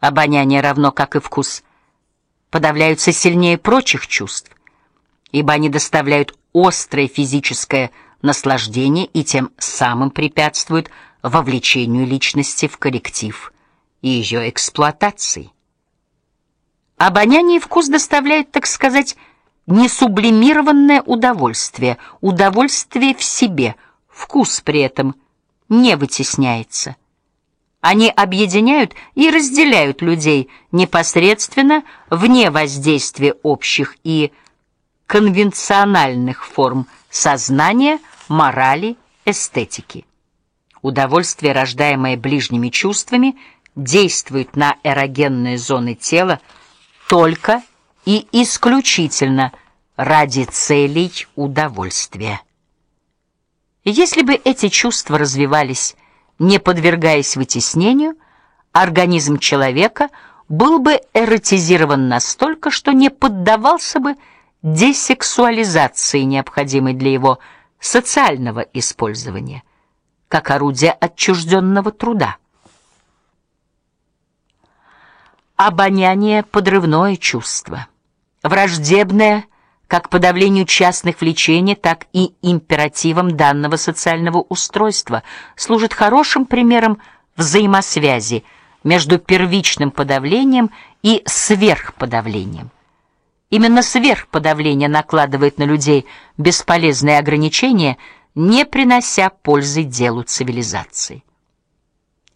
Обоняние равно как и вкус подавляются сильнее прочих чувств, ибо они доставляют острое физическое наслаждение и тем самым препятствуют вовлечению личности в коллектив и ее эксплуатации. Обоняние и вкус доставляют, так сказать, несублимированное удовольствие, удовольствие в себе. Вкус при этом не вытесняется. Они объединяют и разделяют людей непосредственно вне воздействия общих и конвенциональных форм сознания, морали, эстетики. Удовольствие, рождаемое ближними чувствами, действует на эрогенные зоны тела только и исключительно ради целей удовольствия. Если бы эти чувства развивались не подвергаясь вытеснению, организм человека был бы эротизирован настолько, что не поддавался бы десексуализации, необходимой для его социального использования, как орудие отчужденного труда. Обоняние подрывное чувство, враждебное как подавлению частных влечений, так и императивам данного социального устройства, служит хорошим примером взаимосвязи между первичным подавлением и сверхподавлением. Именно сверхподавление накладывает на людей бесполезные ограничения, не принося пользы делу цивилизации.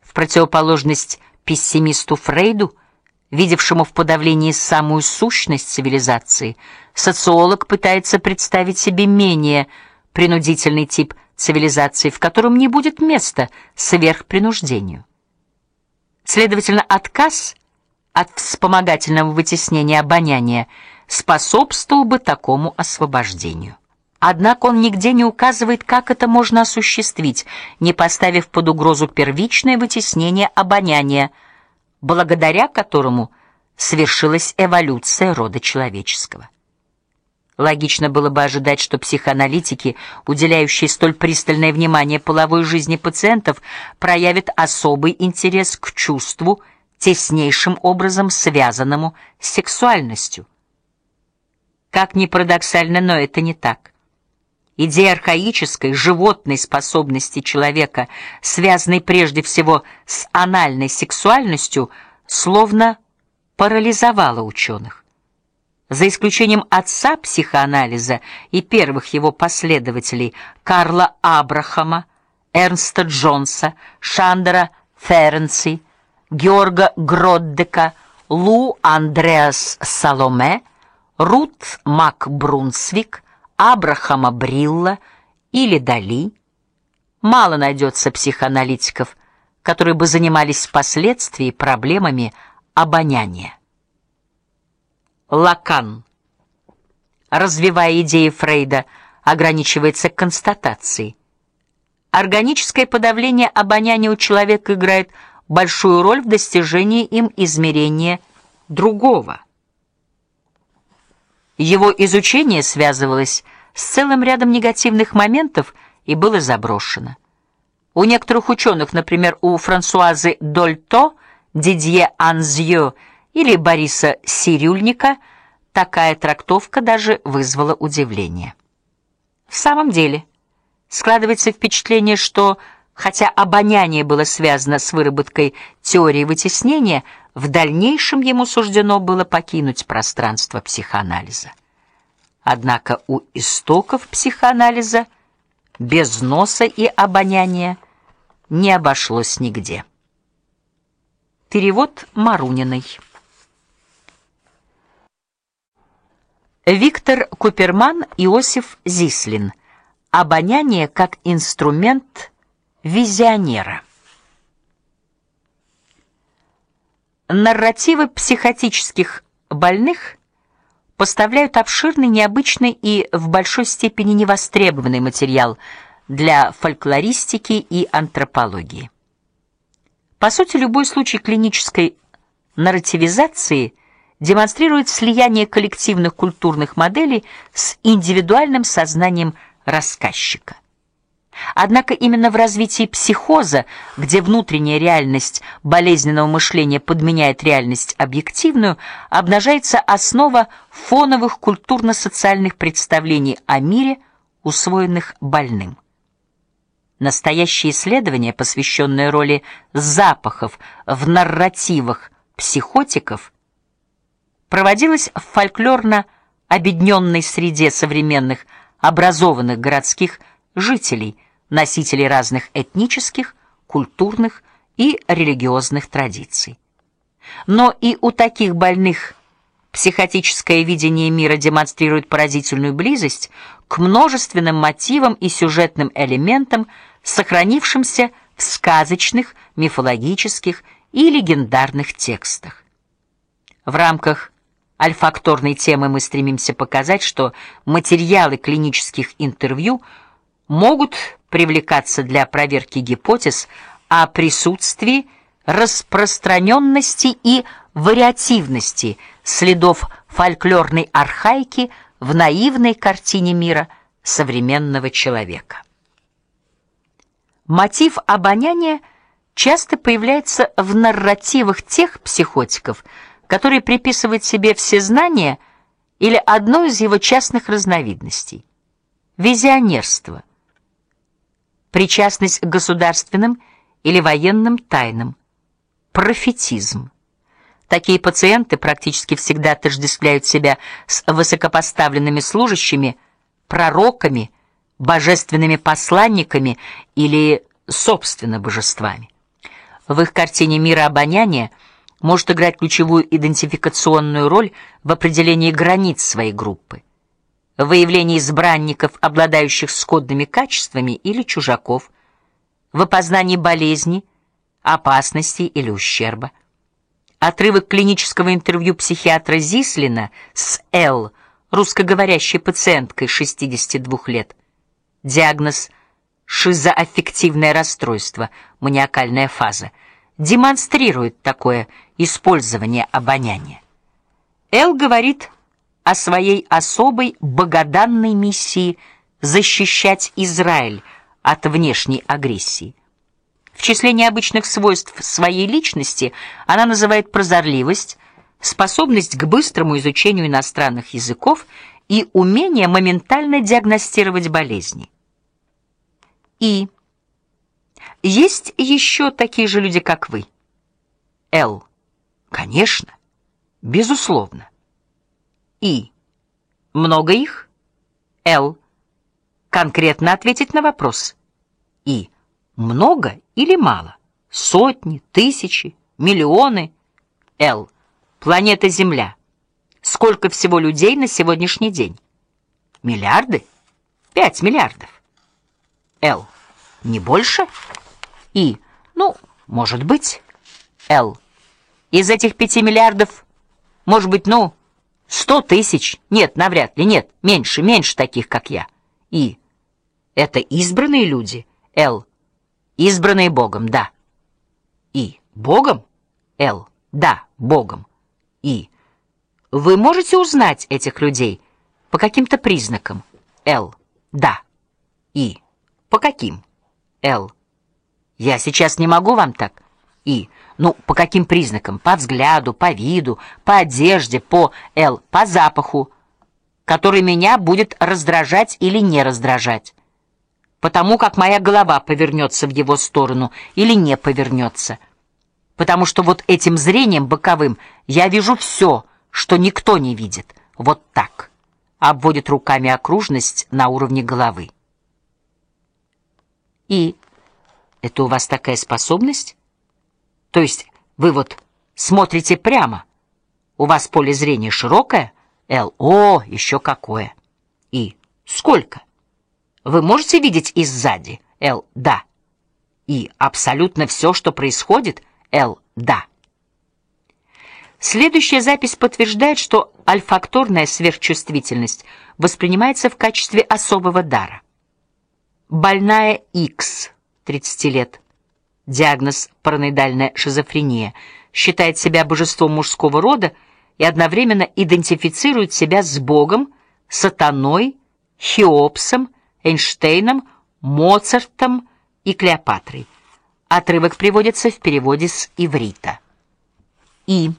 В противоположность пессимисту Фрейду, видевшему в подавлении самую сущность цивилизации, социолог пытается представить себе менее принудительный тип цивилизации, в котором не будет места сверхпринуждению. Следовательно, отказ от вспомогательного вытеснения обоняния способствовал бы такому освобождению. Однако он нигде не указывает, как это можно осуществить, не поставив под угрозу первичное вытеснение обоняния, благодаря которому свершилась эволюция рода человеческого. Логично было бы ожидать, что психоаналитики, уделяющие столь пристальное внимание половой жизни пациентов, проявят особый интерес к чувству, теснейшим образом связанному с сексуальностью. Как ни парадоксально, но это не так. Идея архаической животной способности человека, связанной прежде всего с анальной сексуальностью, словно парализовала ученых. За исключением отца психоанализа и первых его последователей Карла Абрахама, Эрнста Джонса, Шандера Ференци, Георга Гроддека, Лу Андреас Саломе, Рут Макбрунсвик, Абрахама Брилла или Дали, мало найдется психоаналитиков, которые бы занимались впоследствии проблемами обоняния. Лакан, развивая идеи Фрейда, ограничивается констатацией. Органическое подавление обоняния у человека играет большую роль в достижении им измерения другого. Его изучение связывалось с целым рядом негативных моментов и было заброшено. У некоторых ученых, например, у Франсуазы Дольто, Дидье Анзьё или Бориса Сирюльника такая трактовка даже вызвала удивление. В самом деле, складывается впечатление, что хотя обоняние было связано с выработкой теории вытеснения, в дальнейшем ему суждено было покинуть пространство психоанализа. Однако у истоков психоанализа без носа и обоняния не обошлось нигде. Перевод Маруниной Виктор Куперман, Иосиф Зислин. Обоняние как инструмент визионера. Нарративы психотических больных поставляют обширный, необычный и в большой степени невостребованный материал для фольклористики и антропологии. По сути, любой случай клинической нарративизации – демонстрирует слияние коллективных культурных моделей с индивидуальным сознанием рассказчика. Однако именно в развитии психоза, где внутренняя реальность болезненного мышления подменяет реальность объективную, обнажается основа фоновых культурно-социальных представлений о мире, усвоенных больным. Настоящее исследование, посвященное роли запахов в нарративах психотиков, проводилось в фольклорно обедненной среде современных образованных городских жителей, носителей разных этнических, культурных и религиозных традиций. Но и у таких больных психотическое видение мира демонстрирует поразительную близость к множественным мотивам и сюжетным элементам, сохранившимся в сказочных, мифологических и легендарных текстах. В рамках альфакторной темы мы стремимся показать, что материалы клинических интервью могут привлекаться для проверки гипотез о присутствии распространенности и вариативности следов фольклорной архаики в наивной картине мира современного человека. Мотив обоняния часто появляется в нарративах тех психотиков, который приписывает себе всезнание или одну из его частных разновидностей. Визионерство. Причастность к государственным или военным тайнам. Профетизм. Такие пациенты практически всегда отождествляют себя с высокопоставленными служащими, пророками, божественными посланниками или собственно божествами. В их картине мира обоняния может играть ключевую идентификационную роль в определении границ своей группы, в выявлении избранников, обладающих сходными качествами или чужаков, в опознании болезни, опасности или ущерба. Отрывок клинического интервью психиатра Зислина с Л, русскоговорящей пациенткой 62 лет. Диагноз шизоаффективное расстройство, маниакальная фаза демонстрирует такое использование обоняния. Эл говорит о своей особой богоданной миссии защищать Израиль от внешней агрессии. В числе необычных свойств своей личности она называет прозорливость, способность к быстрому изучению иностранных языков и умение моментально диагностировать болезни. И есть еще такие же люди, как вы? Л. Конечно. Безусловно. И. Много их? Л. Конкретно ответить на вопрос. И. Много или мало? Сотни, тысячи, миллионы? Л. Планета Земля. Сколько всего людей на сегодняшний день? Миллиарды? Пять миллиардов. Л. Не больше? И. Ну, может быть. Л. Из этих пяти миллиардов, может быть, ну, сто тысяч. Нет, навряд ли, нет, меньше, меньше таких, как я. И. Это избранные люди. Л. Избранные Богом, да. И. Богом? Л. Да, Богом. И. Вы можете узнать этих людей по каким-то признакам? Л. Да. И. По каким? Л. Я сейчас не могу вам так. И, ну, по каким признакам? По взгляду, по виду, по одежде, по Л, по запаху, который меня будет раздражать или не раздражать. Потому как моя голова повернется в его сторону или не повернется. Потому что вот этим зрением боковым я вижу все, что никто не видит. Вот так. Обводит руками окружность на уровне головы. И это у вас такая способность? То есть вы вот смотрите прямо. У вас поле зрения широкое? Л. О, еще какое. И. Сколько? Вы можете видеть и сзади? Л. Да. И абсолютно все, что происходит? Л. Да. Следующая запись подтверждает, что альфакторная сверхчувствительность воспринимается в качестве особого дара. Больная X 30 лет. Диагноз параноидальная шизофрения. Считает себя божеством мужского рода и одновременно идентифицирует себя с Богом, сатаной, Хеопсом, Эйнштейном, Моцартом и Клеопатрой. Отрывок приводится в переводе с иврита. И